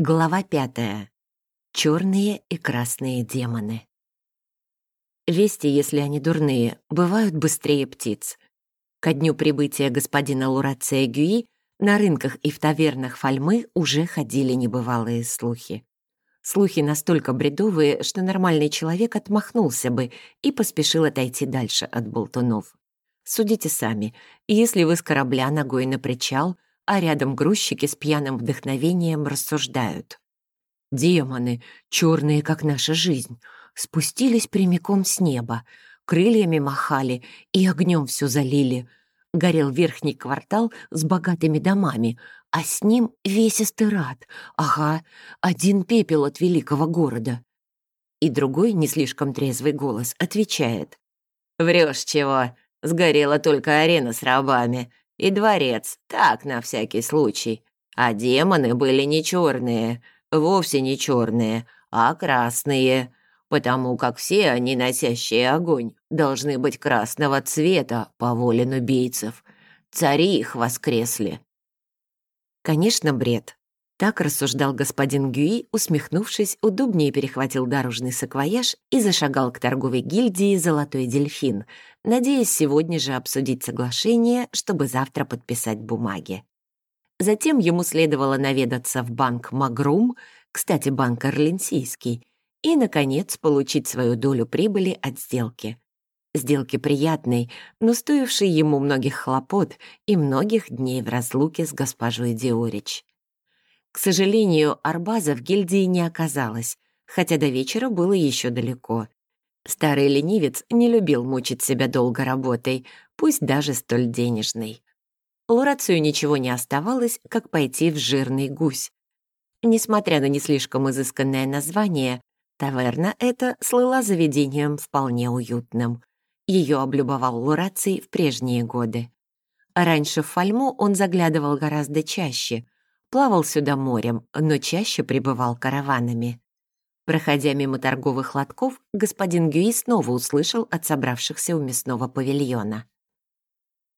Глава пятая. Черные и красные демоны. Вести, если они дурные, бывают быстрее птиц. Ко дню прибытия господина Лурация Гюи на рынках и в тавернах Фальмы уже ходили небывалые слухи. Слухи настолько бредовые, что нормальный человек отмахнулся бы и поспешил отойти дальше от болтунов. Судите сами, если вы с корабля ногой на причал, а рядом грузчики с пьяным вдохновением рассуждают. Демоны, черные, как наша жизнь, спустились прямиком с неба, крыльями махали и огнем все залили. Горел верхний квартал с богатыми домами, а с ним весь эстерад. Ага, один пепел от великого города. И другой, не слишком трезвый голос, отвечает. «Врешь чего? Сгорела только арена с рабами. И дворец, так, на всякий случай. А демоны были не черные, вовсе не черные, а красные, потому как все они, носящие огонь, должны быть красного цвета по воле убийцев. Цари их воскресли. Конечно, бред. Так рассуждал господин Гюи, усмехнувшись, удобнее перехватил дорожный саквояж и зашагал к торговой гильдии «Золотой дельфин», надеясь сегодня же обсудить соглашение, чтобы завтра подписать бумаги. Затем ему следовало наведаться в банк «Магрум», кстати, банк Орленсийский, и, наконец, получить свою долю прибыли от сделки. Сделки приятной, но стоившей ему многих хлопот и многих дней в разлуке с госпожой Диорич. К сожалению, Арбаза в гильдии не оказалось, хотя до вечера было еще далеко. Старый ленивец не любил мучить себя долго работой, пусть даже столь денежной. Лурацию ничего не оставалось, как пойти в жирный гусь. Несмотря на не слишком изысканное название, таверна эта слыла заведением вполне уютным. Ее облюбовал Лураций в прежние годы. Раньше в Фальму он заглядывал гораздо чаще — Плавал сюда морем, но чаще прибывал караванами. Проходя мимо торговых лотков, господин Гюи снова услышал от собравшихся у мясного павильона.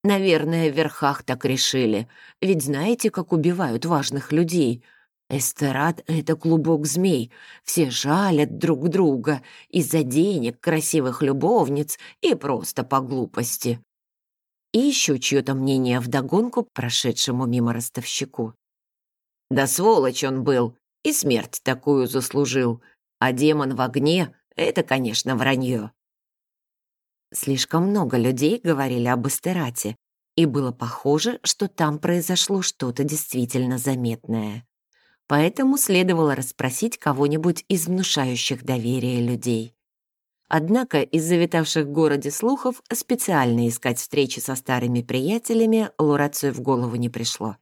«Наверное, в верхах так решили, ведь знаете, как убивают важных людей?» Эстерад — это клубок змей. Все жалят друг друга из-за денег, красивых любовниц и просто по глупости. И еще чье-то мнение вдогонку прошедшему мимо ростовщику. Да сволочь он был, и смерть такую заслужил. А демон в огне — это, конечно, вранье. Слишком много людей говорили об Эстерате, и было похоже, что там произошло что-то действительно заметное. Поэтому следовало расспросить кого-нибудь из внушающих доверие людей. Однако из завитавших в городе слухов специально искать встречи со старыми приятелями Лурацию в голову не пришло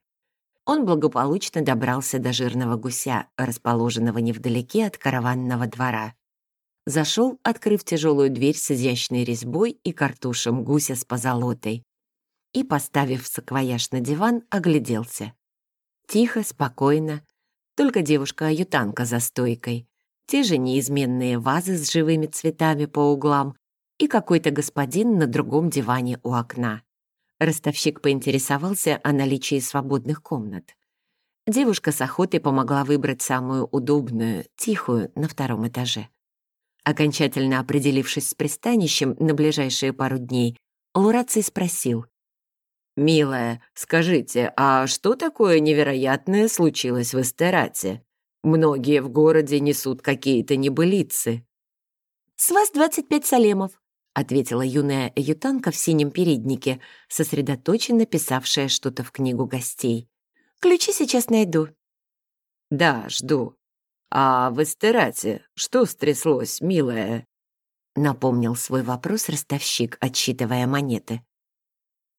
он благополучно добрался до жирного гуся, расположенного невдалеке от караванного двора. Зашел, открыв тяжелую дверь с изящной резьбой и картушем гуся с позолотой. И, поставив саквояж на диван, огляделся. Тихо, спокойно. Только девушка-аютанка за стойкой. Те же неизменные вазы с живыми цветами по углам и какой-то господин на другом диване у окна. Ростовщик поинтересовался о наличии свободных комнат. Девушка с охотой помогла выбрать самую удобную, тихую, на втором этаже. Окончательно определившись с пристанищем на ближайшие пару дней, Лураций спросил. «Милая, скажите, а что такое невероятное случилось в Эстерате? Многие в городе несут какие-то небылицы». «С вас 25 салемов», ответила юная ютанка в синем переднике, сосредоточенно писавшая что-то в книгу гостей. «Ключи сейчас найду». «Да, жду. А в Эстерате что стряслось, милая?» Напомнил свой вопрос ростовщик, отсчитывая монеты.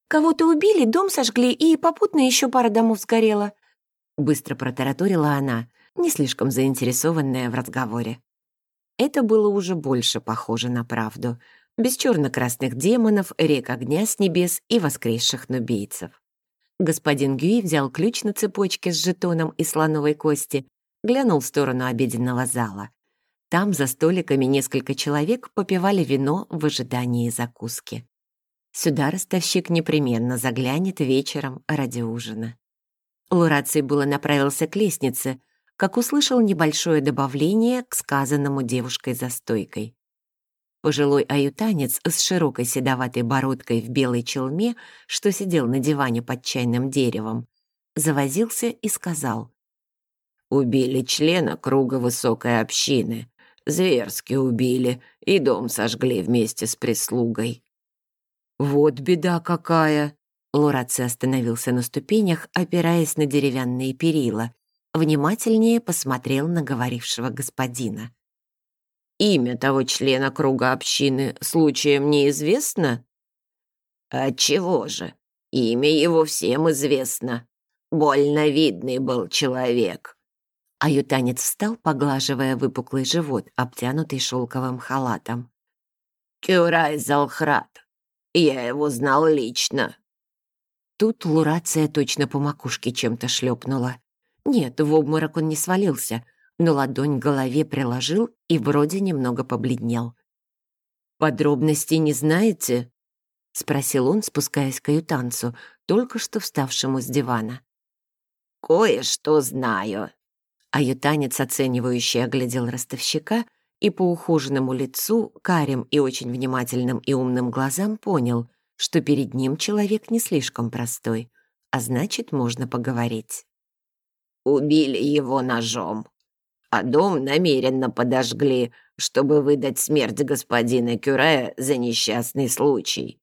«Кого-то убили, дом сожгли, и попутно еще пара домов сгорела», быстро протараторила она, не слишком заинтересованная в разговоре. Это было уже больше похоже на правду — без черно-красных демонов, рек огня с небес и воскресших нубийцев. Господин Гюи взял ключ на цепочке с жетоном и слоновой кости, глянул в сторону обеденного зала. Там за столиками несколько человек попивали вино в ожидании закуски. Сюда ростовщик непременно заглянет вечером ради ужина. Лураций было направился к лестнице, как услышал небольшое добавление к сказанному девушкой за стойкой. Пожилой аютанец с широкой седоватой бородкой в белой челме, что сидел на диване под чайным деревом, завозился и сказал. «Убили члена круга высокой общины. Зверски убили и дом сожгли вместе с прислугой». «Вот беда какая!» Лураци остановился на ступенях, опираясь на деревянные перила. Внимательнее посмотрел на говорившего господина. Имя того члена круга общины случаем неизвестно? Отчего же? Имя его всем известно. Больно видный был человек. Аютанец встал, поглаживая выпуклый живот, обтянутый шелковым халатом. «Кюрай Залхрат. Я его знал лично». Тут Лурация точно по макушке чем-то шлепнула. Нет, в обморок он не свалился — но ладонь к голове приложил и вроде немного побледнел. «Подробностей не знаете?» — спросил он, спускаясь к каютанцу, только что вставшему с дивана. «Кое-что знаю». Аютанец, оценивающий, оглядел ростовщика и по ухоженному лицу, карим и очень внимательным и умным глазам понял, что перед ним человек не слишком простой, а значит, можно поговорить. «Убили его ножом», а дом намеренно подожгли, чтобы выдать смерть господина Кюре за несчастный случай.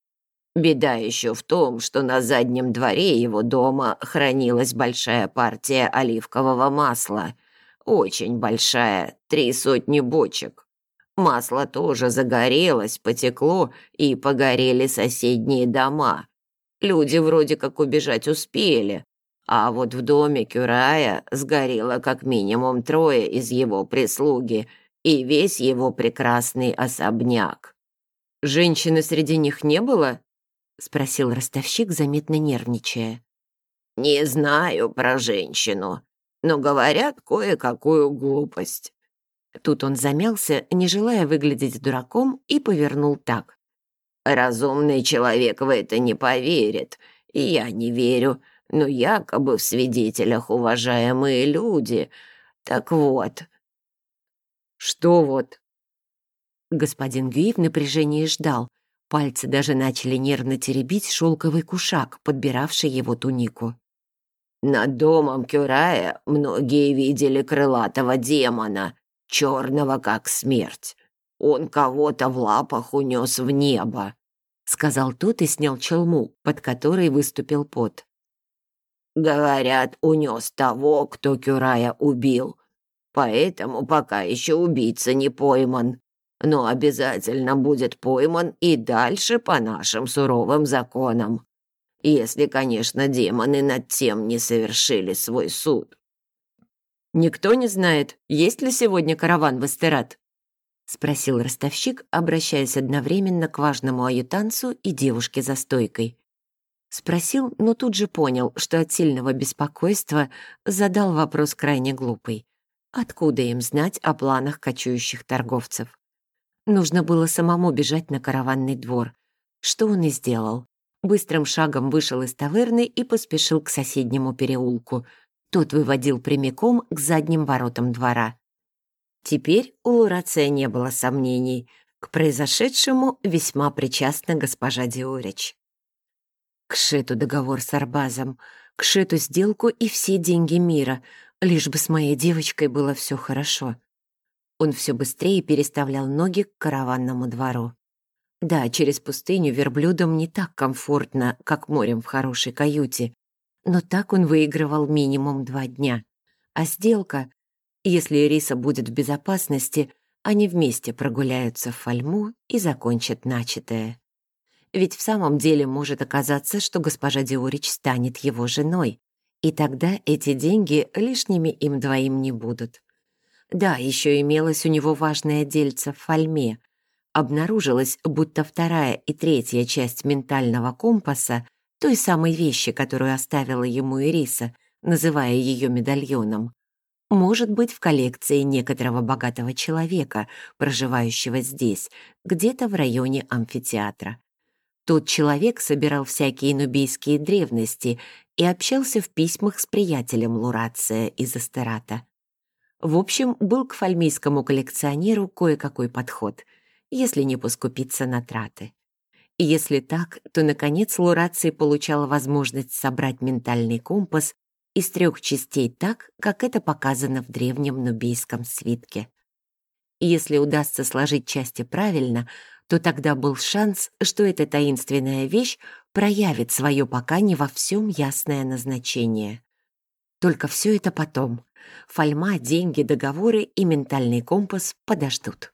Беда еще в том, что на заднем дворе его дома хранилась большая партия оливкового масла. Очень большая, три сотни бочек. Масло тоже загорелось, потекло, и погорели соседние дома. Люди вроде как убежать успели, а вот в доме Кюрая сгорело как минимум трое из его прислуги и весь его прекрасный особняк. «Женщины среди них не было?» — спросил ростовщик, заметно нервничая. «Не знаю про женщину, но говорят кое-какую глупость». Тут он замялся, не желая выглядеть дураком, и повернул так. «Разумный человек в это не поверит, и я не верю, но якобы в свидетелях уважаемые люди. Так вот». «Что вот?» Господин Гюи в напряжении ждал. Пальцы даже начали нервно теребить шелковый кушак, подбиравший его тунику. «Над домом Кюрая многие видели крылатого демона, черного как смерть. Он кого-то в лапах унес в небо», — сказал тот и снял челму, под которой выступил пот. Говорят, унес того, кто Кюрая убил. Поэтому пока еще убийца не пойман. Но обязательно будет пойман и дальше по нашим суровым законам. Если, конечно, демоны над тем не совершили свой суд. «Никто не знает, есть ли сегодня караван в Эстерат?» — спросил ростовщик, обращаясь одновременно к важному аютанцу и девушке за стойкой. Спросил, но тут же понял, что от сильного беспокойства задал вопрос крайне глупый. Откуда им знать о планах кочующих торговцев? Нужно было самому бежать на караванный двор. Что он и сделал. Быстрым шагом вышел из таверны и поспешил к соседнему переулку. Тот выводил прямиком к задним воротам двора. Теперь у Лурация не было сомнений. К произошедшему весьма причастна госпожа Диорич. К Шету договор с Арбазом, к Шету сделку и все деньги мира, лишь бы с моей девочкой было все хорошо. Он все быстрее переставлял ноги к караванному двору. Да, через пустыню верблюдам не так комфортно, как морем в хорошей каюте, но так он выигрывал минимум два дня. А сделка, если Ириса будет в безопасности, они вместе прогуляются в Фальму и закончат начатое. Ведь в самом деле может оказаться, что госпожа Диорич станет его женой, и тогда эти деньги лишними им двоим не будут. Да, еще имелось у него важное дельце в Фальме. Обнаружилось, будто вторая и третья часть ментального компаса той самой вещи, которую оставила ему Ириса, называя ее медальоном, может быть в коллекции некоторого богатого человека, проживающего здесь, где-то в районе амфитеатра. Тот человек собирал всякие нубийские древности и общался в письмах с приятелем Лурация из Астерата. В общем, был к фальмийскому коллекционеру кое-какой подход, если не поскупиться на траты. Если так, то, наконец, Лураций получала возможность собрать ментальный компас из трех частей так, как это показано в древнем нубийском свитке. Если удастся сложить части правильно, то тогда был шанс, что эта таинственная вещь проявит свое пока не во всем ясное назначение. Только все это потом. Фольма, деньги, договоры и ментальный компас подождут.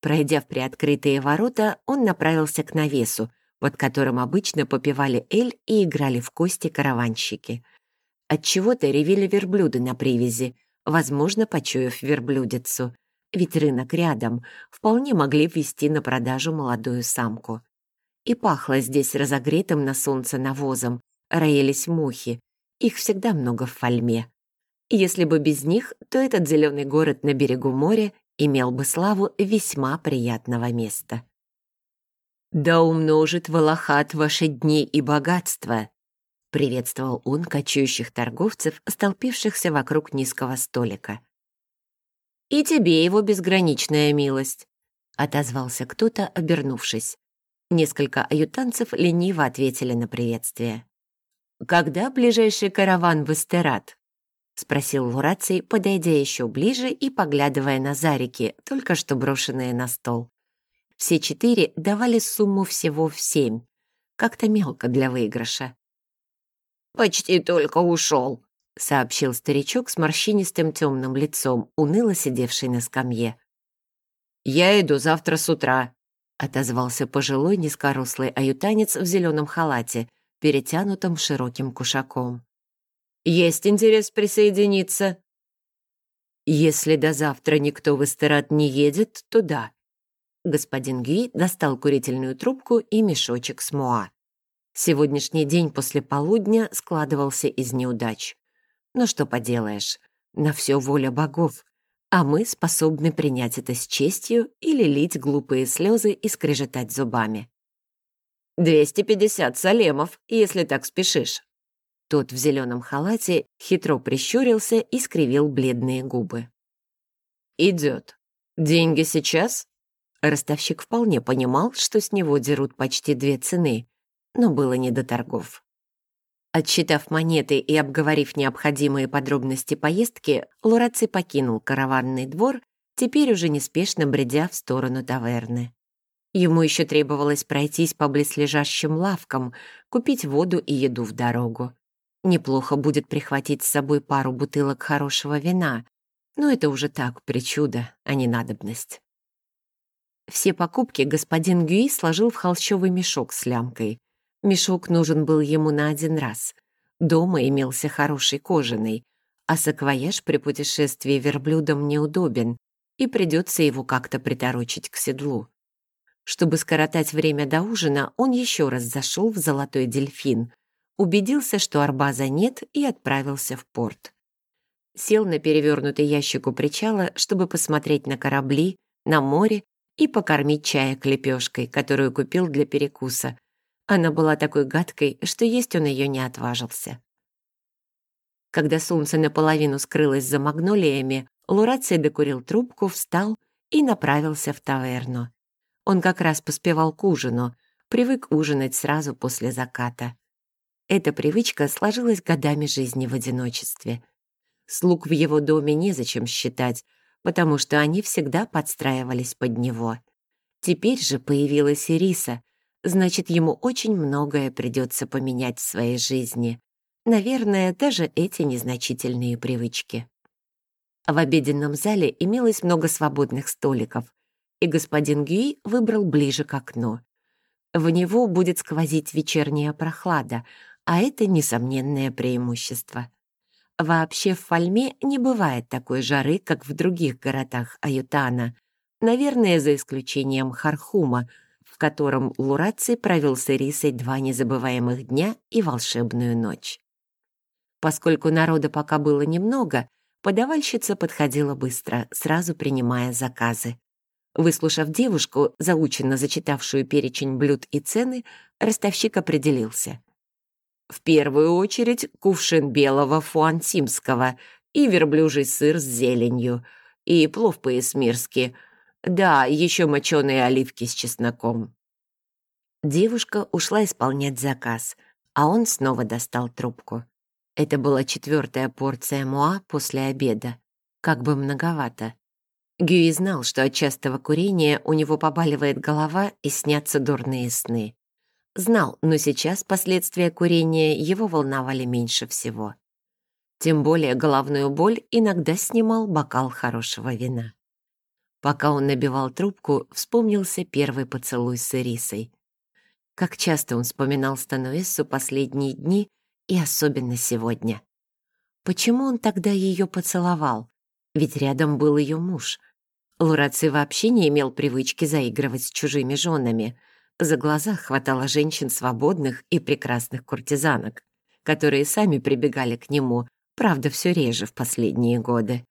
Пройдя в приоткрытые ворота, он направился к навесу, под которым обычно попивали эль и играли в кости караванщики. Отчего-то ревели верблюды на привязи, возможно, почуяв верблюдицу. Ведь рынок рядом, вполне могли ввести на продажу молодую самку. И пахло здесь разогретым на солнце навозом, роились мухи. Их всегда много в фольме. Если бы без них, то этот зеленый город на берегу моря имел бы славу весьма приятного места. «Да умножит Волохат ваши дни и богатства!» — приветствовал он кочующих торговцев, столпившихся вокруг низкого столика. «И тебе его безграничная милость», — отозвался кто-то, обернувшись. Несколько аютанцев лениво ответили на приветствие. «Когда ближайший караван в Эстерат?» — спросил Лураций, подойдя еще ближе и поглядывая на зарики, только что брошенные на стол. Все четыре давали сумму всего в семь. Как-то мелко для выигрыша. «Почти только ушел», — сообщил старичок с морщинистым темным лицом, уныло сидевший на скамье. «Я иду завтра с утра», — отозвался пожилой низкорослый аютанец в зеленом халате, перетянутом широким кушаком. «Есть интерес присоединиться?» «Если до завтра никто в эстерат не едет, то да». Господин Гюи достал курительную трубку и мешочек с муа. Сегодняшний день после полудня складывался из неудач. Но что поделаешь, на все воля богов, а мы способны принять это с честью или лить глупые слезы и скрежетать зубами. «Двести пятьдесят салемов, если так спешишь». Тот в зеленом халате хитро прищурился и скривил бледные губы. «Идет. Деньги сейчас?» Ростовщик вполне понимал, что с него дерут почти две цены, но было не до торгов. Отсчитав монеты и обговорив необходимые подробности поездки, Лураци покинул караванный двор, теперь уже неспешно бредя в сторону таверны. Ему еще требовалось пройтись по близлежащим лавкам, купить воду и еду в дорогу. Неплохо будет прихватить с собой пару бутылок хорошего вина, но это уже так, причуда, а не надобность. Все покупки господин Гюи сложил в холщовый мешок с лямкой. Мешок нужен был ему на один раз. Дома имелся хороший кожаный, а саквояж при путешествии верблюдом неудобен, и придется его как-то приторочить к седлу. Чтобы скоротать время до ужина, он еще раз зашел в «Золотой дельфин», убедился, что арбаза нет, и отправился в порт. Сел на перевернутый ящик у причала, чтобы посмотреть на корабли, на море и покормить чая клепешкой, которую купил для перекуса, она была такой гадкой, что есть он ее не отважился. Когда солнце наполовину скрылось за магнолиями, Лураций докурил трубку, встал и направился в таверну. Он как раз поспевал к ужину, привык ужинать сразу после заката. Эта привычка сложилась годами жизни в одиночестве. Слуг в его доме незачем считать, потому что они всегда подстраивались под него. Теперь же появилась Ириса, значит, ему очень многое придется поменять в своей жизни. Наверное, даже эти незначительные привычки. В обеденном зале имелось много свободных столиков, и господин Гюи выбрал ближе к окну. В него будет сквозить вечерняя прохлада, а это несомненное преимущество. Вообще в Фальме не бывает такой жары, как в других городах Аютана, наверное, за исключением Хархума — в котором Лураций провел с Ирисой два незабываемых дня и волшебную ночь. Поскольку народа пока было немного, подавальщица подходила быстро, сразу принимая заказы. Выслушав девушку, заученно зачитавшую перечень блюд и цены, ростовщик определился. В первую очередь кувшин белого фуансимского, и верблюжий сыр с зеленью, и плов по-эсмирски. Да, еще моченые оливки с чесноком». Девушка ушла исполнять заказ, а он снова достал трубку. Это была четвертая порция муа после обеда. Как бы многовато. Гюи знал, что от частого курения у него побаливает голова и снятся дурные сны. Знал, но сейчас последствия курения его волновали меньше всего. Тем более головную боль иногда снимал бокал хорошего вина. Пока он набивал трубку, вспомнился первый поцелуй с Ирисой. Как часто он вспоминал Стануэссу последние дни и особенно сегодня. Почему он тогда ее поцеловал? Ведь рядом был ее муж. Лураци вообще не имел привычки заигрывать с чужими женами. За глаза хватало женщин свободных и прекрасных куртизанок, которые сами прибегали к нему, правда, все реже в последние годы.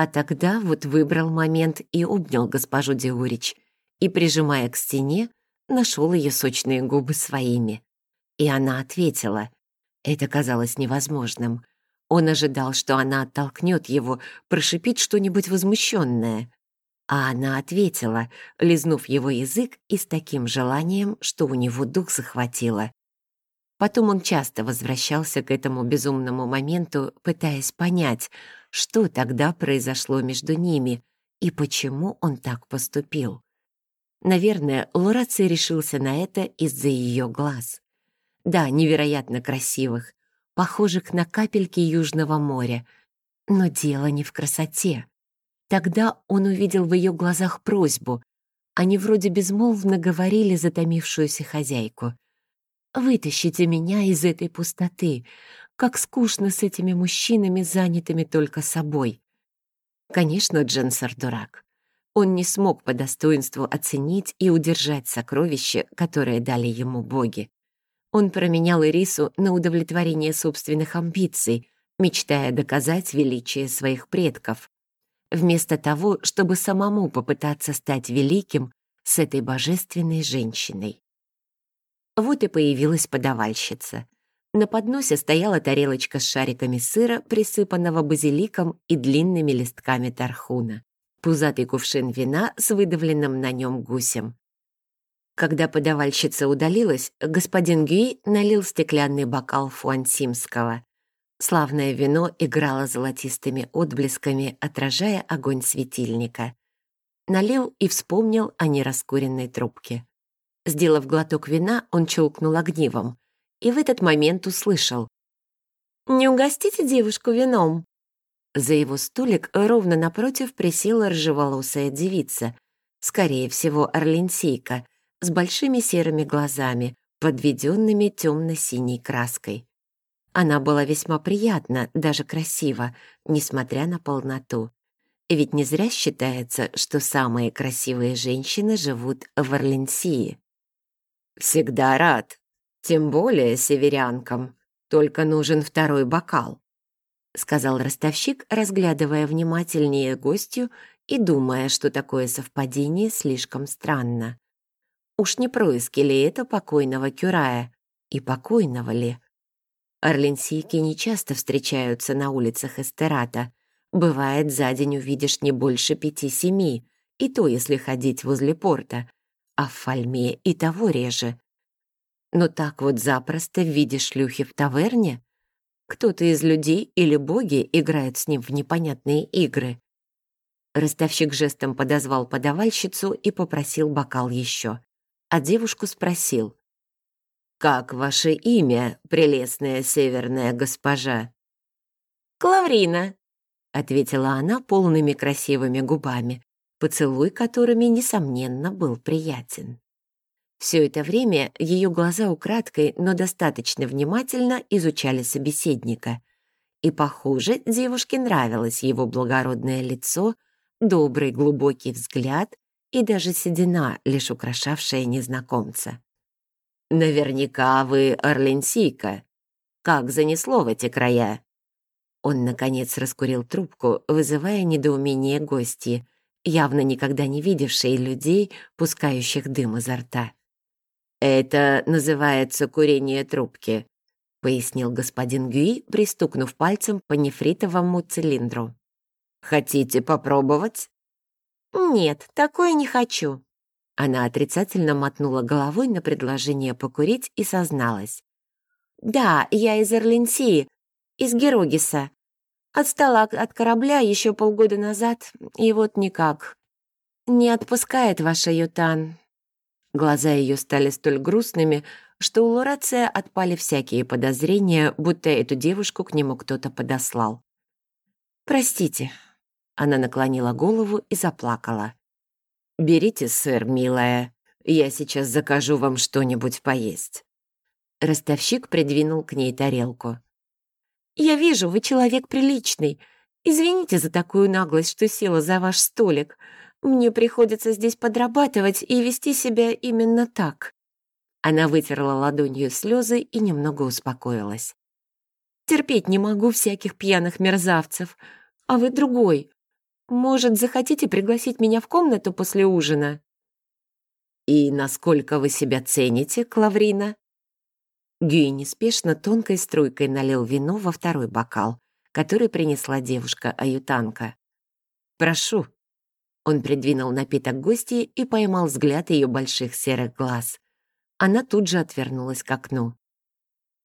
А тогда вот выбрал момент и обнял госпожу Диурич, и, прижимая к стене, нашел ее сочные губы своими. И она ответила. Это казалось невозможным. Он ожидал, что она оттолкнет его, прошипит что-нибудь возмущенное. А она ответила, лизнув его язык и с таким желанием, что у него дух захватило. Потом он часто возвращался к этому безумному моменту, пытаясь понять, что тогда произошло между ними и почему он так поступил. Наверное, Лораций решился на это из-за ее глаз. Да, невероятно красивых, похожих на капельки Южного моря. Но дело не в красоте. Тогда он увидел в ее глазах просьбу. Они вроде безмолвно говорили затомившуюся хозяйку. «Вытащите меня из этой пустоты. Как скучно с этими мужчинами, занятыми только собой». Конечно, Дженсер дурак. Он не смог по достоинству оценить и удержать сокровище, которое дали ему боги. Он променял Ирису на удовлетворение собственных амбиций, мечтая доказать величие своих предков вместо того, чтобы самому попытаться стать великим с этой божественной женщиной. Вот и появилась подавальщица. На подносе стояла тарелочка с шариками сыра, присыпанного базиликом и длинными листками тархуна, пузатый кувшин вина с выдавленным на нем гусем. Когда подавальщица удалилась, господин Гюи налил стеклянный бокал фуансимского, Славное вино играло золотистыми отблесками, отражая огонь светильника. Налил и вспомнил о нераскуренной трубке. Сделав глоток вина, он челкнул огнивом. И в этот момент услышал. «Не угостите девушку вином?» За его столик ровно напротив присела ржеволосая девица, скорее всего, орленсийка, с большими серыми глазами, подведенными темно-синей краской. Она была весьма приятна, даже красива, несмотря на полноту. Ведь не зря считается, что самые красивые женщины живут в Орленсии. «Всегда рад. Тем более северянкам. Только нужен второй бокал», — сказал ростовщик, разглядывая внимательнее гостью и думая, что такое совпадение слишком странно. Уж не происки ли это покойного Кюрая? И покойного ли? Орленсийки нечасто встречаются на улицах Эстерата. Бывает, за день увидишь не больше пяти-семи, и то, если ходить возле порта, а в Фальме и того реже. Но так вот запросто в виде шлюхи в таверне? Кто-то из людей или боги играют с ним в непонятные игры. Ростовщик жестом подозвал подавальщицу и попросил бокал еще. А девушку спросил — «Как ваше имя, прелестная северная госпожа?» «Клаврина», — ответила она полными красивыми губами, поцелуй которыми, несомненно, был приятен. Все это время ее глаза украдкой, но достаточно внимательно изучали собеседника. И, похоже, девушке нравилось его благородное лицо, добрый глубокий взгляд и даже седина, лишь украшавшая незнакомца. Наверняка вы орленсийка. Как занесло в эти края?» Он, наконец, раскурил трубку, вызывая недоумение гости, явно никогда не видевшие людей, пускающих дым изо рта. «Это называется курение трубки. — пояснил господин Гюи, пристукнув пальцем по нефритовому цилиндру. «Хотите попробовать?» «Нет, такое не хочу». Она отрицательно мотнула головой на предложение покурить и созналась. «Да, я из Эрленсии, из Герогиса. Отстала от корабля еще полгода назад, и вот никак. Не отпускает ваша Ютан». Глаза ее стали столь грустными, что у Лорация отпали всякие подозрения, будто эту девушку к нему кто-то подослал. «Простите». Она наклонила голову и заплакала. «Берите, сыр, милая. Я сейчас закажу вам что-нибудь поесть». Ростовщик придвинул к ней тарелку. «Я вижу, вы человек приличный. Извините за такую наглость, что села за ваш столик. Мне приходится здесь подрабатывать и вести себя именно так». Она вытерла ладонью слезы и немного успокоилась. «Терпеть не могу всяких пьяных мерзавцев. А вы другой. Может, захотите пригласить меня в комнату после ужина?» «И насколько вы себя цените, Клаврина?» Гюй неспешно тонкой струйкой налил вино во второй бокал, который принесла девушка-аютанка. «Прошу». Он придвинул напиток гости и поймал взгляд ее больших серых глаз. Она тут же отвернулась к окну.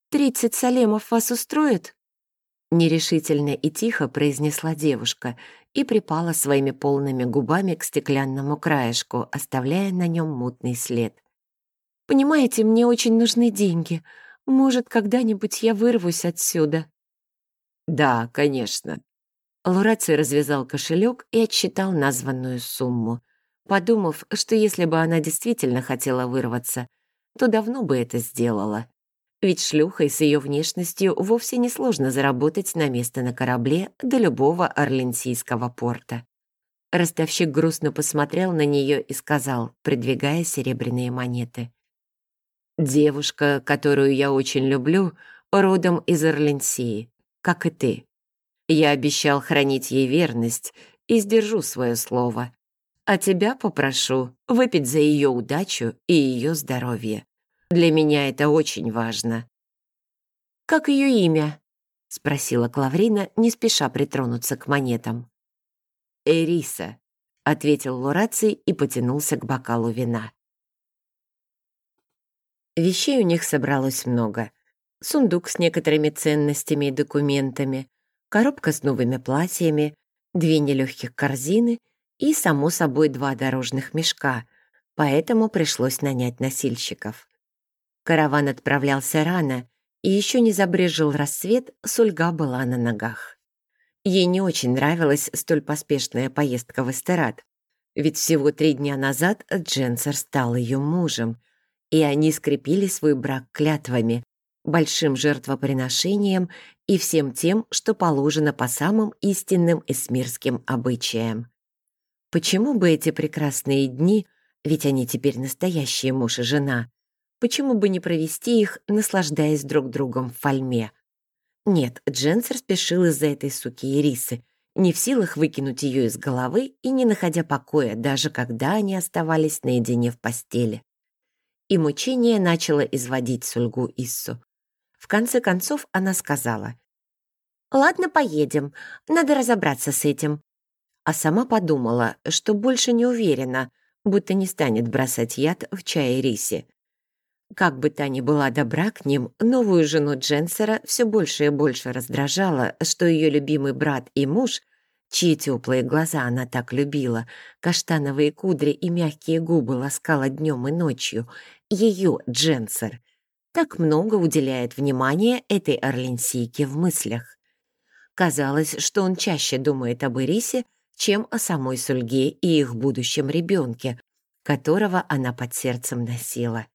«Тридцать салемов вас устроит?» Нерешительно и тихо произнесла девушка и припала своими полными губами к стеклянному краешку, оставляя на нем мутный след. «Понимаете, мне очень нужны деньги. Может, когда-нибудь я вырвусь отсюда?» «Да, конечно». Лураций развязал кошелек и отсчитал названную сумму, подумав, что если бы она действительно хотела вырваться, то давно бы это сделала. Ведь шлюхой с ее внешностью вовсе не сложно заработать на место на корабле до любого орленсийского порта. Ростовщик грустно посмотрел на нее и сказал, придвигая серебряные монеты. «Девушка, которую я очень люблю, родом из Орленсии, как и ты. Я обещал хранить ей верность и сдержу свое слово а тебя попрошу выпить за ее удачу и ее здоровье. Для меня это очень важно». «Как ее имя?» — спросила Клаврина, не спеша притронуться к монетам. «Эриса», — ответил Лураций и потянулся к бокалу вина. Вещей у них собралось много. Сундук с некоторыми ценностями и документами, коробка с новыми платьями, две нелегких корзины — и, само собой, два дорожных мешка, поэтому пришлось нанять носильщиков. Караван отправлялся рано, и еще не забрежил рассвет, Сульга была на ногах. Ей не очень нравилась столь поспешная поездка в Эстерат, ведь всего три дня назад Дженсер стал ее мужем, и они скрепили свой брак клятвами, большим жертвоприношением и всем тем, что положено по самым истинным эсмирским обычаям. Почему бы эти прекрасные дни, ведь они теперь настоящие муж и жена, почему бы не провести их, наслаждаясь друг другом в фольме? Нет, Дженсер спешил из-за этой суки Ирисы, не в силах выкинуть ее из головы и не находя покоя, даже когда они оставались наедине в постели. И мучение начало изводить Сульгу Иссу. В конце концов она сказала, «Ладно, поедем, надо разобраться с этим а сама подумала, что больше не уверена, будто не станет бросать яд в чай рисе. Как бы та ни была добра к ним, новую жену Дженсера все больше и больше раздражала, что ее любимый брат и муж, чьи теплые глаза она так любила, каштановые кудри и мягкие губы ласкала днем и ночью, ее Дженсер, так много уделяет внимания этой орленсийке в мыслях. Казалось, что он чаще думает об Ирисе, чем о самой Сульге и их будущем ребенке, которого она под сердцем носила.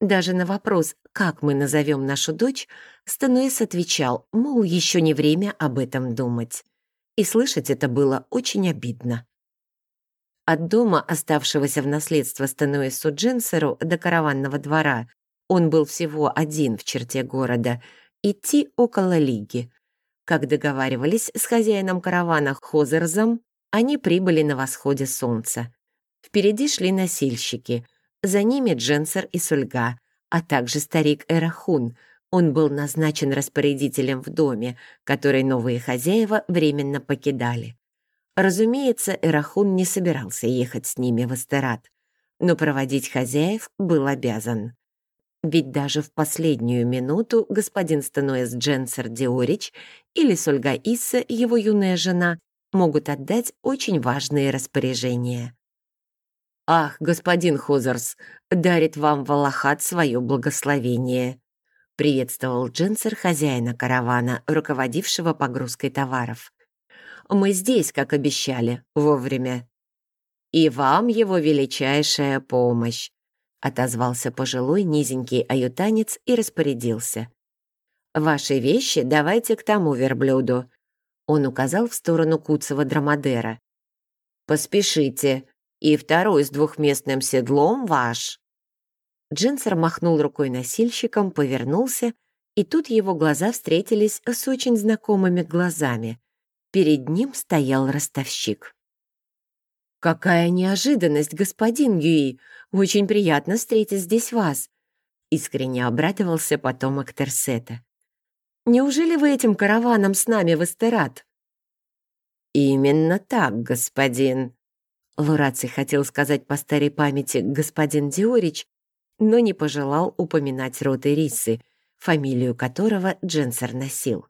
Даже на вопрос, как мы назовем нашу дочь, Стануэс отвечал, мол, еще не время об этом думать. И слышать это было очень обидно. От дома, оставшегося в наследство Стануэсу Дженсеру, до караванного двора, он был всего один в черте города, идти около лиги — как договаривались с хозяином каравана Хозерзом, они прибыли на восходе солнца. Впереди шли носильщики, за ними Дженсер и Сульга, а также старик Эрахун. Он был назначен распорядителем в доме, который новые хозяева временно покидали. Разумеется, Эрахун не собирался ехать с ними в Астерат, но проводить хозяев был обязан. Ведь даже в последнюю минуту господин Стануэс Дженсер Диорич или Сольга Исса, его юная жена, могут отдать очень важные распоряжения. «Ах, господин Хозерс, дарит вам Валахат свое благословение», приветствовал Дженсер хозяина каравана, руководившего погрузкой товаров. Мы здесь, как обещали, вовремя». «И вам его величайшая помощь», — отозвался пожилой низенький аютанец и распорядился. «Ваши вещи давайте к тому верблюду», — он указал в сторону Куцева Драмадера. «Поспешите, и второй с двухместным седлом ваш». Джинсер махнул рукой носильщиком, повернулся, и тут его глаза встретились с очень знакомыми глазами. Перед ним стоял ростовщик. «Какая неожиданность, господин Гюи! Очень приятно встретить здесь вас!» Искренне обрадовался потомок Терсета. «Неужели вы этим караваном с нами в Эстерат?» «Именно так, господин!» Лураций хотел сказать по старой памяти «господин Диорич», но не пожелал упоминать род Ирисы, фамилию которого Дженсер носил.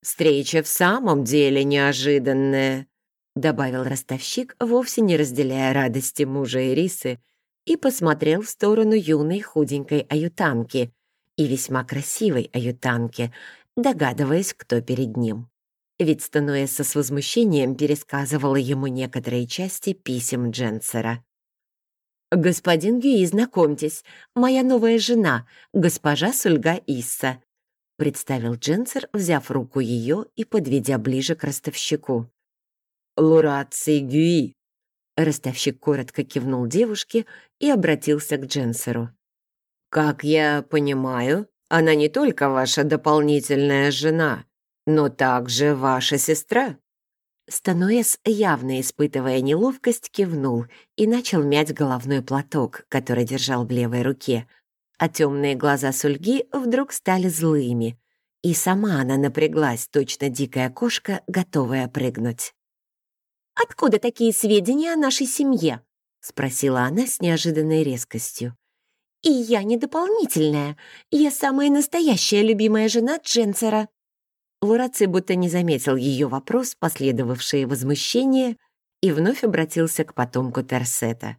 «Встреча в самом деле неожиданная», — добавил ростовщик, вовсе не разделяя радости мужа Ирисы, и посмотрел в сторону юной худенькой аютанки и весьма красивой аютанки, догадываясь, кто перед ним. Ведь Стануэса с возмущением пересказывала ему некоторые части писем Дженсера. «Господин Гюи, знакомьтесь, моя новая жена, госпожа Сульга Исса», — представил Дженсер, взяв руку ее и подведя ближе к ростовщику. «Лураций Гюи!» Ростовщик коротко кивнул девушке и обратился к Дженсеру. «Как я понимаю, она не только ваша дополнительная жена, но также ваша сестра». Стануэс, явно испытывая неловкость, кивнул и начал мять головной платок, который держал в левой руке, а темные глаза Сульги вдруг стали злыми, и сама она напряглась, точно дикая кошка, готовая прыгнуть. «Откуда такие сведения о нашей семье?» — спросила она с неожиданной резкостью. «И я не дополнительная. Я самая настоящая любимая жена Дженсера». Лураци будто не заметил ее вопрос, последовавшее возмущение, и вновь обратился к потомку Терсета.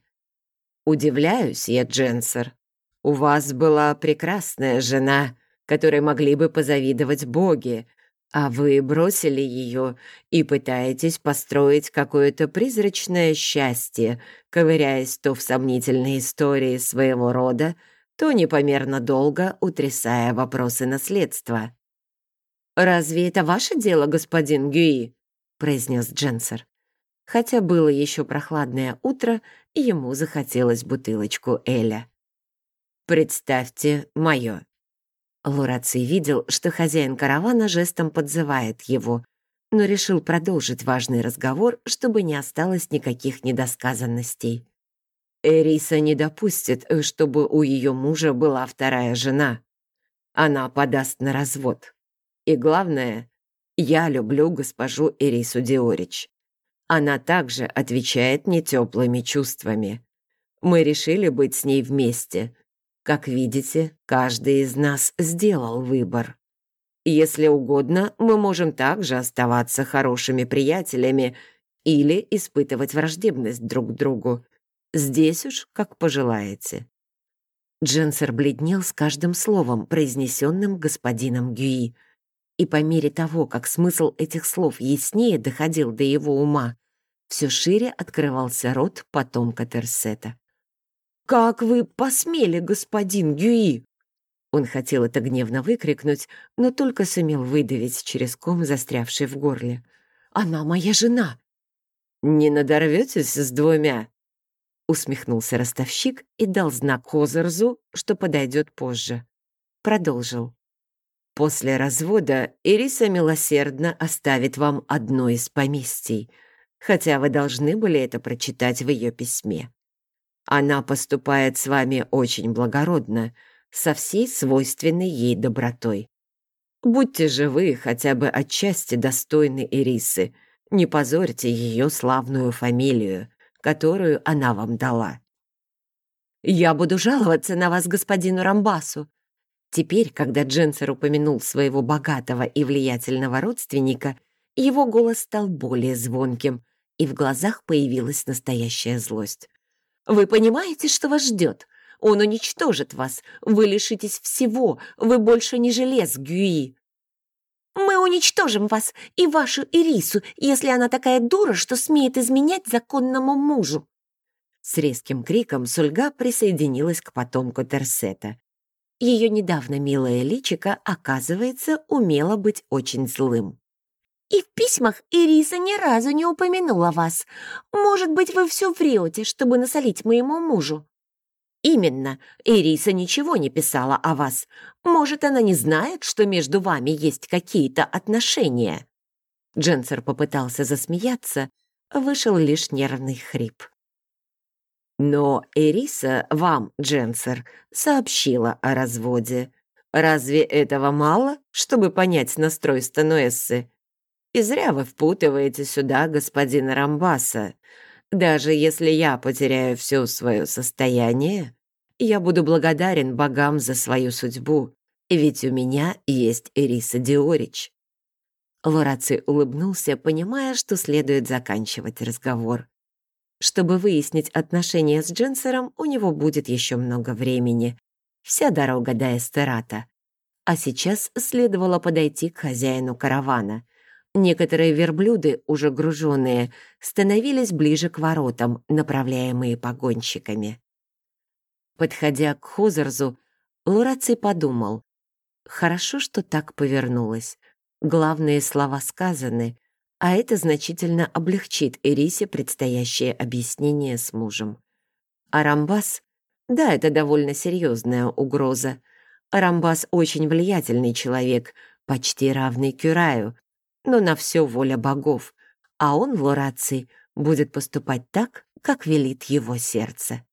«Удивляюсь я, Дженсер. У вас была прекрасная жена, которой могли бы позавидовать боги, а вы бросили ее и пытаетесь построить какое-то призрачное счастье, ковыряясь то в сомнительной истории своего рода, то непомерно долго утрясая вопросы наследства. «Разве это ваше дело, господин Гюи?» — произнес Дженсер. Хотя было еще прохладное утро, ему захотелось бутылочку Эля. «Представьте, мое». Лураций видел, что хозяин каравана жестом подзывает его, но решил продолжить важный разговор, чтобы не осталось никаких недосказанностей. Эриса не допустит, чтобы у ее мужа была вторая жена. Она подаст на развод. И главное, я люблю госпожу Эрису Диорич. Она также отвечает нетеплыми чувствами. Мы решили быть с ней вместе, как видите, каждый из нас сделал выбор. Если угодно, мы можем также оставаться хорошими приятелями или испытывать враждебность друг к другу. Здесь уж как пожелаете». Дженсер бледнел с каждым словом, произнесенным господином Гюи. И по мере того, как смысл этих слов яснее доходил до его ума, все шире открывался рот потомка Терсета. «Как вы посмели, господин Гюи!» Он хотел это гневно выкрикнуть, но только сумел выдавить через ком, застрявший в горле. «Она моя жена!» «Не надорветесь с двумя?» Усмехнулся ростовщик и дал знак Хозерзу, что подойдет позже. Продолжил. «После развода Ириса милосердно оставит вам одно из поместий, хотя вы должны были это прочитать в ее письме. Она поступает с вами очень благородно, со всей свойственной ей добротой. Будьте же вы хотя бы отчасти достойны Ирисы, не позорьте ее славную фамилию, которую она вам дала. «Я буду жаловаться на вас господину Рамбасу». Теперь, когда Дженсер упомянул своего богатого и влиятельного родственника, его голос стал более звонким, и в глазах появилась настоящая злость. «Вы понимаете, что вас ждет? Он уничтожит вас, вы лишитесь всего, вы больше не желез, Гюи!» «Мы уничтожим вас и вашу Ирису, если она такая дура, что смеет изменять законному мужу!» С резким криком Сульга присоединилась к потомку Терсета. Ее недавно милое личико, оказывается, умело быть очень злым. И в письмах Ириса ни разу не упомянула вас. Может быть, вы все врете, чтобы насолить моему мужу?» «Именно. Ириса ничего не писала о вас. Может, она не знает, что между вами есть какие-то отношения?» Дженсер попытался засмеяться, вышел лишь нервный хрип. «Но Эриса вам, Дженсер, сообщила о разводе. Разве этого мало, чтобы понять настрой Стануэссы? И зря вы впутываете сюда господина Рамбаса. Даже если я потеряю все свое состояние, я буду благодарен богам за свою судьбу, ведь у меня есть Эриса Диорич». Лораци улыбнулся, понимая, что следует заканчивать разговор. Чтобы выяснить отношения с Дженсером, у него будет еще много времени. Вся дорога до Эстерата. А сейчас следовало подойти к хозяину каравана — Некоторые верблюды, уже груженные, становились ближе к воротам, направляемые погонщиками. Подходя к Хозерзу, Лураций подумал, «Хорошо, что так повернулось. Главные слова сказаны, а это значительно облегчит Эрисе предстоящее объяснение с мужем. Арамбас? Да, это довольно серьезная угроза. Арамбас очень влиятельный человек, почти равный Кюраю, но на все воля богов, а он, Лораций, будет поступать так, как велит его сердце.